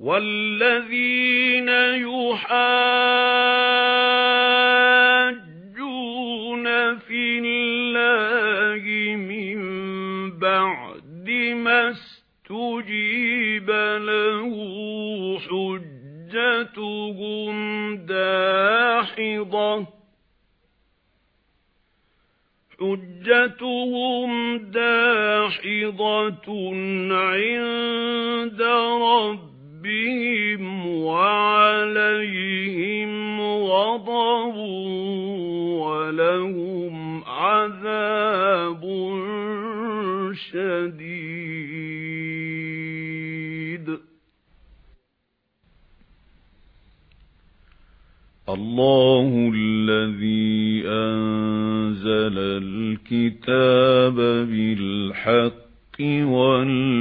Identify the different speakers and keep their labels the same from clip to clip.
Speaker 1: وَالَّذِينَ يُحَاجُّونَ فِي اللَّهِ مِن بَعْدِ مَا اسْتُجِيبَ لَهُ حُجَّتُهُمْ دَاحِضَةٌ حُجَّتُهُمْ دَاحِضَةٌ عِندَ رَبِّهِمْ وَعَلَيْهِمْ غَضَبٌ وَلَهُمْ عَذَابٌ شَدِيدٌ اللَّهُ الَّذِي أَنزَلَ الْكِتَابَ بِالْحَقِّ وَالْمِيزَانَ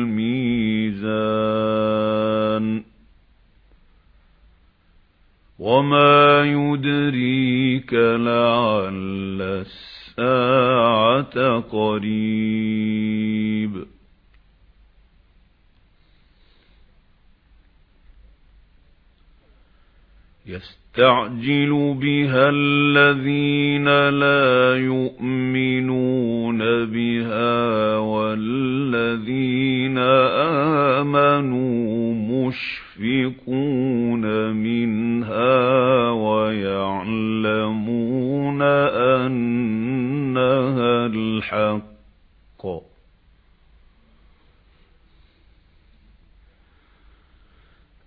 Speaker 1: وَمَا يُدْرِيكَ لَعَلَّ السَّاعَةَ قَرِيبٌ. يَسْتَعْجِلُ بِهَا الَّذِينَ لَا يُؤْمِنُونَ بِهَا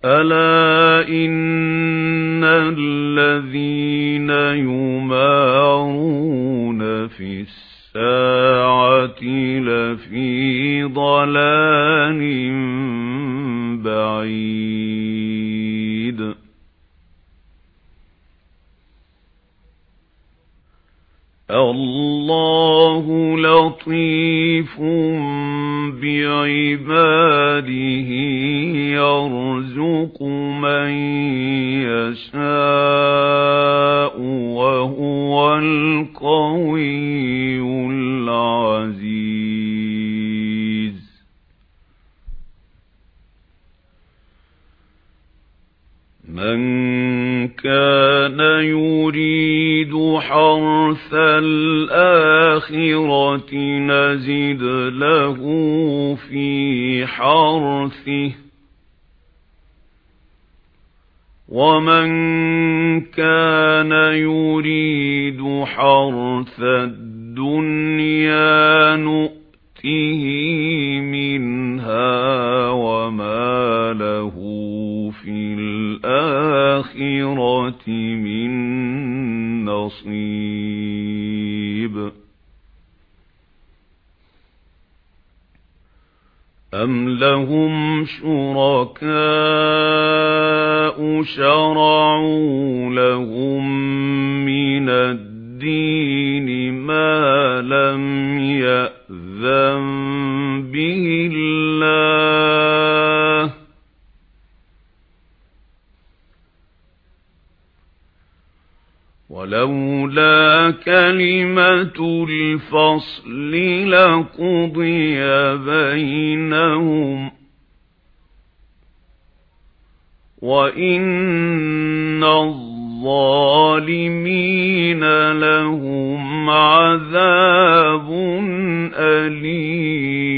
Speaker 1: أَلَا إِنَّ الَّذِينَ يُمَارُونَ فِي السَّاعَةِ لَفِي ضَلَالٍ بَعِيدٍ اللَّهُ لَطِيفٌ بِعِبَادِهِ يَرْزُقُ مَن يَشَاءُ وَهُوَ الْقَوِيُّ الْعَزِيزُ. مَن كَانَ يُرِيدُ حَرْثَ الْآخِرَةِ نَزِدْ لَهُ فِي حَرْثِهِ. وَمَن كَانَ يُرِيدُ حَرْثَ الدُّنْيَا نُؤْتِهِ مِنْهَا وَمَا لَهُ فِي الْآخِرَةِ مِنْ نَصِيبٍ أَمْ لَهُمْ شُرَكَاءُ شَرَعُوا لَهُم مِّنَ الدِّينِ مَا لَمْ يَأْذَن بِهِ اللَّهُ. وَلَوْلَا كَلِمَةُ الْفَصْلِ لَقُضِيَ بَيْنَهُمْ وَإِنَّ الظَّالِمِينَ لَهُمْ عَذَابٌ أَلِيمٌ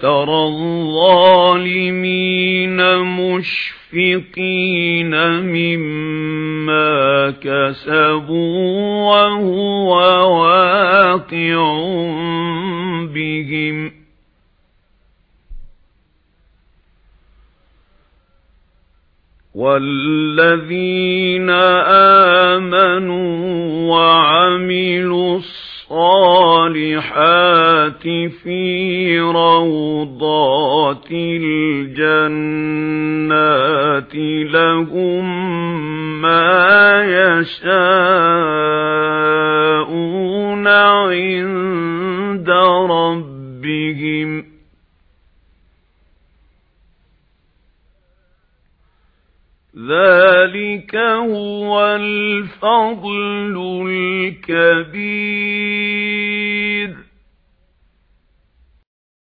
Speaker 1: تَرَى الظَّالِمِينَ مُشْفِقِينَ مِمَّا كَسَبُوا وَهُوَ وَاقِعٌ بِهِمْ وَالَّذِينَ آمَنُوا وَعَمِلُوا الصَّالِحَاتِ فِي رَوْضَاتِ الْجَنَّاتِ لَهُم مَّا يَشَاءُونَ عِندَ رَبِّهِمْ. ذَلِكَ هُوَ الْفَضْلُ الْكَبِيرُ.